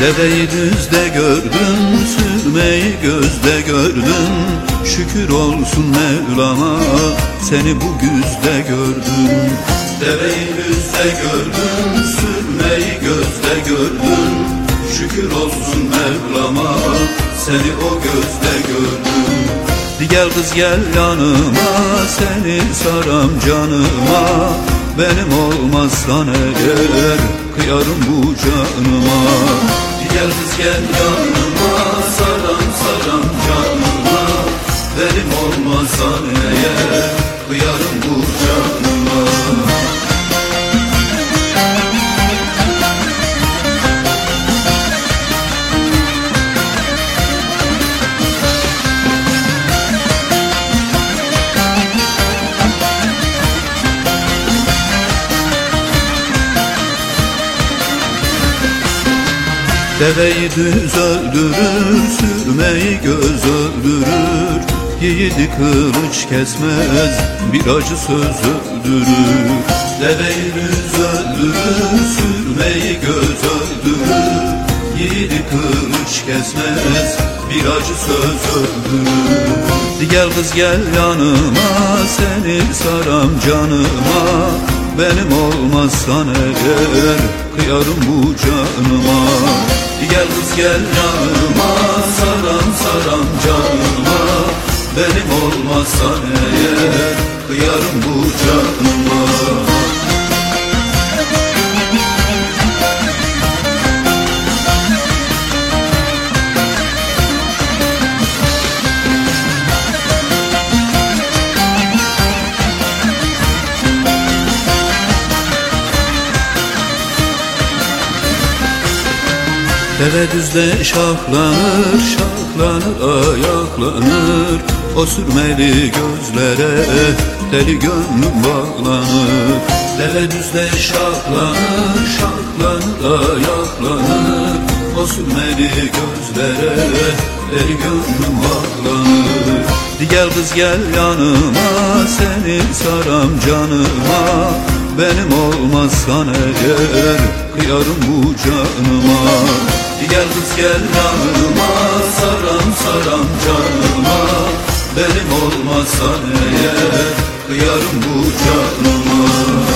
Deveyi düzde gördüm, sürmeyi gözde gördüm. Şükür olsun Mevlam'a seni bu güzde gördüm. Deveyi düzde gördüm, sürmeyi gözde gördüm. Şükür olsun Mevlam'a seni o gözde gördüm. Gel kız gel yanıma seni saram canıma. Benim olmazsan eğer kıyarım bu canıma Di gel yanıma saram saram canıma. Benim olmazsan eğer kıyarım bu Deveyi düz öldürür, sürmeyi göz öldürür. Yiğidi kılıç kesmez, bir acı söz öldürür. Deveyi düz öldürür, sürmeyi göz öldürür. Yiğidi kılıç kesmez, bir acı söz öldürür. Gel kız gel yanıma, seni saram canıma. Benim olmazsan eğer, kıyarım bu canıma Gel yanıma saram saram canıma. Benim olmazsan eğer kıyarım bu canıma Deve düzde şahlanır, şahlanır, ayaklanır. O sürmeli gözlere deli gönlüm bağlanır. Deve düzde şahlanır, şahlanır, ayaklanır. O sürmeli gözlere deli gönlüm bağlanır. Gel kız gel yanıma, seni saram canıma Benim olmazsan eğer kıyarım bu canıma. Gel kız gel yanıma. Saram saram canıma. Benim olmazsan eğer kıyarım bu canıma